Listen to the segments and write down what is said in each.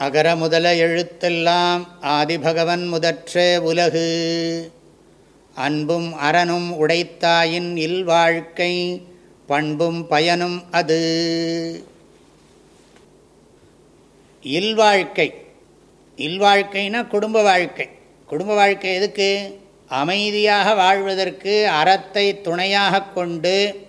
அகர முதல எழுத்தெல்லாம் ஆதிபகவன் முதற்றே உலகு. அன்பும் அறனும் உடைத்தாயின் இல்வாழ்க்கை பண்பும் பயனும் அது. இல்வாழ்க்கை. இல்வாழ்க்கைனா குடும்ப வாழ்க்கை. குடும்ப வாழ்க்கை எதுக்கு? அமைதியாக வாழ்வதற்கு அறத்தை துணையாக கொண்டு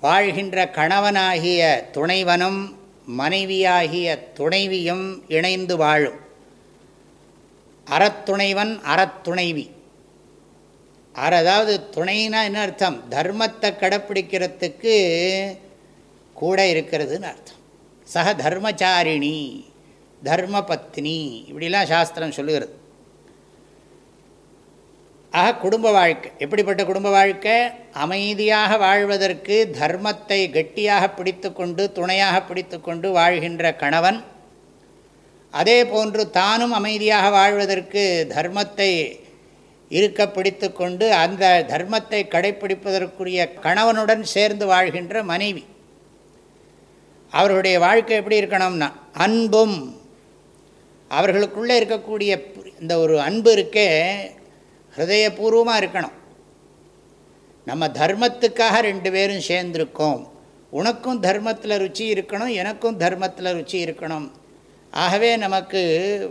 வாழ்கின்ற கணவனாகிய துணைவனும் மனைவியாகிய துணைவியும் இணைந்து வாழும் அறத்துணைவன் அறத்துணைவி. அற அதாவது துணைனா என்ன அர்த்தம்? தர்மத்தை கடைப்பிடிக்கிறதுக்கு கூட இருக்கிறதுன்னு அர்த்தம். சக தர்மச்சாரிணி தர்மபத்னி இப்படிலாம் சாஸ்திரம் சொல்லுகிறது. ஆக குடும்ப வாழ்க்கை எப்படிப்பட்ட குடும்ப வாழ்க்கை? அமைதியாக வாழ்வதற்கு தர்மத்தை கெட்டியாக பிடித்து கொண்டு துணையாக பிடித்து கொண்டு வாழ்கின்ற கணவன். அதே போன்று தானும் அமைதியாக வாழ்வதற்கு தர்மத்தை இருக்க பிடித்து கொண்டு அந்த தர்மத்தை கடைப்பிடிப்பதற்குரிய கணவனுடன் சேர்ந்து வாழ்கின்ற மனைவி. அவர்களுடைய வாழ்க்கை எப்படி இருக்கணும்னா அன்பும் அவர்களுக்குள்ளே இருக்கக்கூடிய இந்த ஒரு அன்பு இருக்கே ஹிருதயபூர்வமாக இருக்கணும். நம்ம தர்மத்துக்காக ரெண்டு பேரும் சேர்ந்துருக்கோம். உனக்கும் தர்மத்தில் ருச்சி இருக்கணும் எனக்கும் தர்மத்தில் ருச்சி இருக்கணும். ஆகவே நமக்கு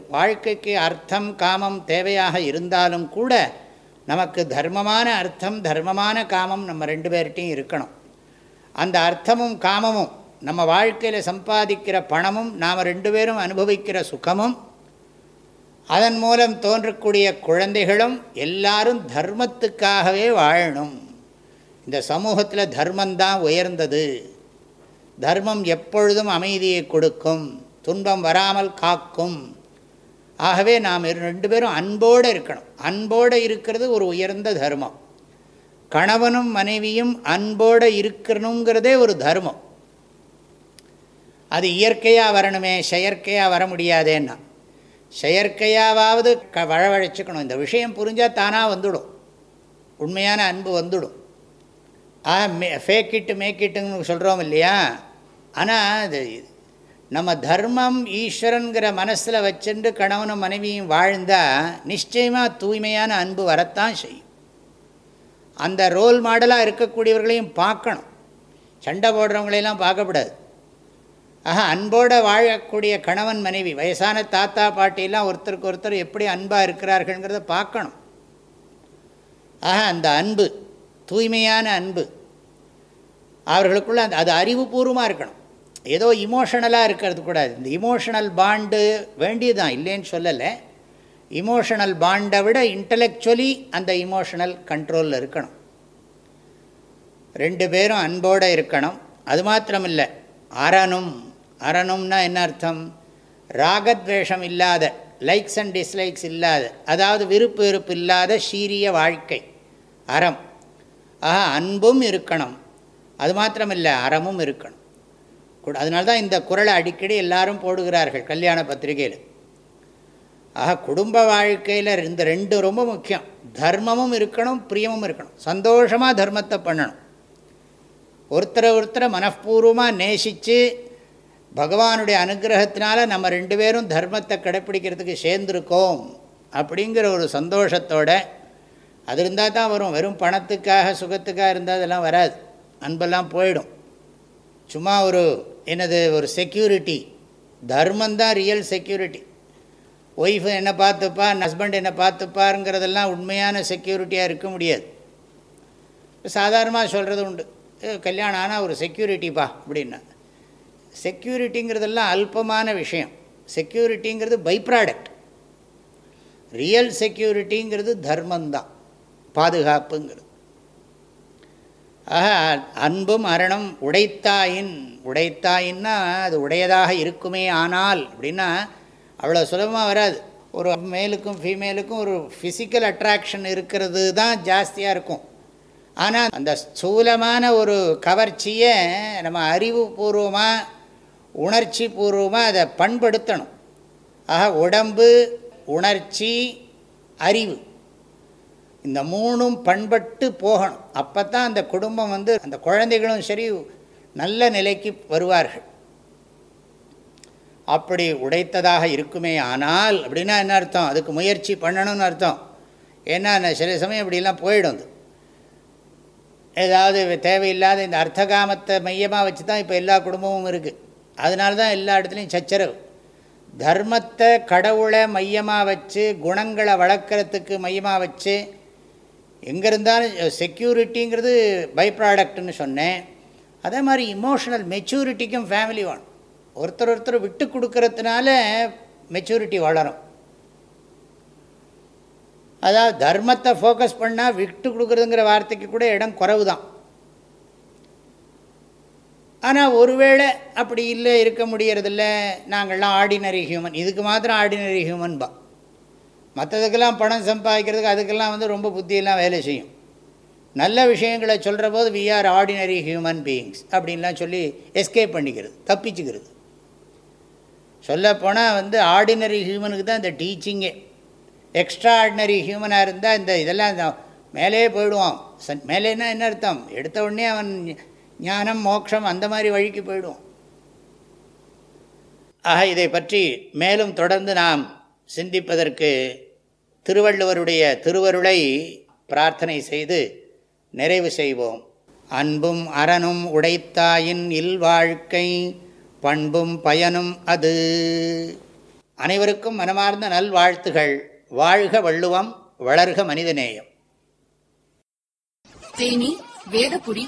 வாழ்க்கைக்கு அர்த்தம் காமம் தேவையாக இருந்தாலும் கூட நமக்கு தர்மமான அர்த்தம் தர்மமான காமம் நம்ம ரெண்டு பேர்கிட்டையும் இருக்கணும். அந்த அர்த்தமும் காமமும் நம்ம வாழ்க்கையில் சம்பாதிக்கிற பணமும் நாம் ரெண்டு பேரும் அனுபவிக்கிற சுகமும் அதன் மூலம் தோன்றக்கூடிய குழந்தைகளும் எல்லாரும் தர்மத்துக்காகவே வாழணும். இந்த சமூகத்தில் தர்மந்தான் உயர்ந்தது. தர்மம் எப்பொழுதும் அமைதியை கொடுக்கும் துன்பம் வராமல் காக்கும். ஆகவே நாம் ரெண்டு பேரும் அன்போடு இருக்கணும். அன்போடு இருக்கிறது ஒரு உயர்ந்த தர்மம். கணவனும் மனைவியும் அன்போடு இருக்கணுங்கிறதே ஒரு தர்மம். அது இயற்கையாக வரணுமே செயற்கையாக வர முடியாதேன்னா. செயற்கையாவது க வழவழைச்சிக்கணும். இந்த விஷயம் புரிஞ்சால் தானாக வந்துடும். உண்மையான அன்பு வந்துடும். ஆ மே ஃபேக் இட்டு மேக் இட்டுன்னு சொல்கிறோம் இல்லையா? ஆனால் அது நம்ம தர்மம் ஈஸ்வரனுங்கிற மனசில் வச்சுட்டு கணவனும் மனைவியும் வாழ்ந்தால் நிச்சயமாக தூய்மையான அன்பு வரத்தான் செய்யும். அந்த ரோல் மாடலாக இருக்கக்கூடியவர்களையும் பார்க்கணும். சண்டை போடுறவங்களையெல்லாம் பார்க்கக்கூடாது. ஆஹா அன்போடு வாழக்கூடிய கணவன் மனைவி வயசான தாத்தா பாட்டிலாம் ஒருத்தருக்கு ஒருத்தர் எப்படி அன்பாக இருக்கிறார்கள்ங்கிறத பார்க்கணும். ஆஹா அந்த அன்பு தூய்மையான அன்பு அவர்களுக்குள்ள அந்த அது அறிவுபூர்வமாக இருக்கணும். ஏதோ இமோஷனலாக இருக்கிறது கூடாது. இந்த இமோஷனல் பாண்டு வேண்டியதுதான் இல்லைன்னு சொல்லலை. இமோஷனல் பாண்டை விட இன்டலெக்சுவலி அந்த இமோஷனல் கண்ட்ரோலில் இருக்கணும். ரெண்டு பேரும் அன்போடு இருக்கணும். அது மாத்திரமில்லை அறனும் அறணும்னா என்ன அர்த்தம்? ராகத்வேஷம் இல்லாத லைக்ஸ் அண்ட் டிஸ்லைக்ஸ் இல்லாத அதாவது விருப்பு வெறுப்பு இல்லாத சீரிய வாழ்க்கை அறம். ஆஹா அன்பும் இருக்கணும். அது மாத்திரமில்லை அறமும் இருக்கணும். அதனால தான் இந்த குரலை அடிக்கடி எல்லாரும் போடுகிறார்கள் கல்யாண பத்திரிகையில். ஆக குடும்ப வாழ்க்கையில் இந்த ரெண்டு ரொம்ப முக்கியம். தர்மமும் இருக்கணும் பிரியமும் இருக்கணும். சந்தோஷமாக தர்மத்தை பண்ணணும். ஒருத்தரை ஒருத்தரை மனப்பூர்வமாக நேசித்து பகவானுடைய அனுகிரகத்தினால நம்ம ரெண்டு பேரும் தர்மத்தை கடைப்பிடிக்கிறதுக்கு சேர்ந்துருக்கோம் அப்படிங்கிற ஒரு சந்தோஷத்தோட அது இருந்தால் தான் வரும். வெறும் பணத்துக்காக சுகத்துக்காக இருந்தால் அதெல்லாம் வராது. அன்பெல்லாம் போயிடும். சும்மா ஒரு என்னது ஒரு செக்யூரிட்டி தர்மந்தான் ரியல் செக்யூரிட்டி ஒய்ஃபு என்ன பார்த்துப்பா ஹஸ்பண்ட் என்ன பார்த்துப்பாருங்கிறதெல்லாம் உண்மையான செக்யூரிட்டியாக இருக்க முடியாது. சாதாரணமாக சொல்கிறது உண்டு. கல்யாணம் ஆனால் ஒரு செக்யூரிட்டிப்பா அப்படின்னா. செக்யூரிட்டிங்கிறதெல்லாம் அல்பமான விஷயம். செக்யூரிட்டிங்கிறது பை ப்ராடக்ட். ரியல் செக்யூரிட்டிங்கிறது தர்மந்தான் பாதுகாப்புங்கிறது. ஆக அன்பும் அரணம் உடைத்தாயின். உடைத்தாயின்னா அது உடையதாக இருக்குமே ஆனால் அப்படின்னா அவ்வளோ சுலபமாக வராது. ஒரு மேலுக்கும் ஃபீமேலுக்கும் ஒரு ஃபிசிக்கல் அட்ராக்ஷன் இருக்கிறது தான் ஜாஸ்தியாக இருக்கும். ஆனால் அந்த ஸ்தூலமான ஒரு கவர்ச்சியை நம்ம அறிவுபூர்வமாக உணர்ச்சி பூர்வமாக அதை பண்படுத்தணும். ஆக உடம்பு உணர்ச்சி அறிவு இந்த மூணும் பண்பட்டு போகணும். அப்போ தான் அந்த குடும்பம் வந்து அந்த குழந்தைகளும் சரி நல்ல நிலைக்கு வருவார்கள். அப்படி உடைத்ததாக இருக்குமே ஆனால் அப்படின்னா என்ன அர்த்தம்? அதுக்கு முயற்சி பண்ணணும்னு அர்த்தம். ஏன்னா சில சமயம் இப்படிலாம் போயிடும் அது. ஏதாவது தேவையில்லாத இந்த அர்த்தகாமத்தை மையமாக வச்சு தான் இப்போ எல்லா குடும்பமும் இருக்குது அதனால தான் எல்லா இடத்துலையும் சச்சரவு. தர்மத்தை கடவுளை மையமாக வச்சு குணங்களை வளர்க்குறதுக்கு மையமாக வச்சு எங்கே இருந்தாலும் செக்யூரிட்டிங்கிறது பை ப்ராடக்ட்னு சொன்னேன். அதே மாதிரி இமோஷனல் மெச்சூரிட்டிக்கும் ஃபேமிலி வேணும். ஒருத்தர் ஒருத்தர் விட்டு கொடுக்கறதுனால மெச்சூரிட்டி வளரும். அதாவது தர்மத்தை ஃபோக்கஸ் பண்ணால் விட்டு கொடுக்குறதுங்கிற வார்த்தைக்கு கூட இடம் குறைவு தான் ஆனால் ஒருவேளை அப்படி இல்லை இருக்க முடியறதில்ல நாங்கள்லாம் ஆர்டினரி ஹியூமன் இதுக்கு மாத்திரம் ஆர்டினரி ஹியூமன் பா. மற்றதுக்கெல்லாம் பணம் சம்பாதிக்கிறதுக்கு அதுக்கெல்லாம் வந்து ரொம்ப புத்தியெல்லாம் வேலை செய்யும். நல்ல விஷயங்களை சொல்கிற போது we are ordinary human beings அப்படின்லாம் சொல்லி எஸ்கேப் பண்ணிக்கிறது தப்பிச்சுக்கிறது. சொல்லப்போனால் வந்து ஆர்டினரி ஹியூமனுக்கு தான் இந்த டீச்சிங்கே எக்ஸ்ட்ரா ஆர்டினரி ஹியூமனாக இருந்தால் இந்த இதெல்லாம் இந்த மேலே போயிடுவான். சன் மேலேன்னா என்ன அர்த்தம்? எடுத்த உடனே அவன் ஞானம் மோட்சம் அந்த மாதிரி வழிக்கு போயிடுவோம். ஆக இதை பற்றி மேலும் தொடர்ந்து நாம் சிந்திப்பதற்கு திருவள்ளுவருடைய திருவருளை பிரார்த்தனை செய்து நிறைவு செய்வோம். அன்பும் அறனும் உடைத்தாயின் இல்வாழ்க்கை பண்பும் பயனும் அது. அனைவருக்கும் மனமார்ந்த நல்வாழ்த்துகள். வாழ்க வள்ளுவம் வளர்க மனிதநேயம். தேனி வேதபுரி